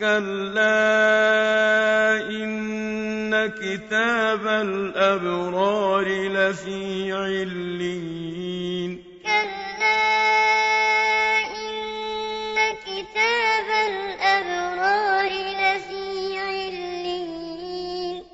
كَلَّا إِنَّ كِتَابَ الْأَبْرَارِ لَفِي عِلِّيِّينَ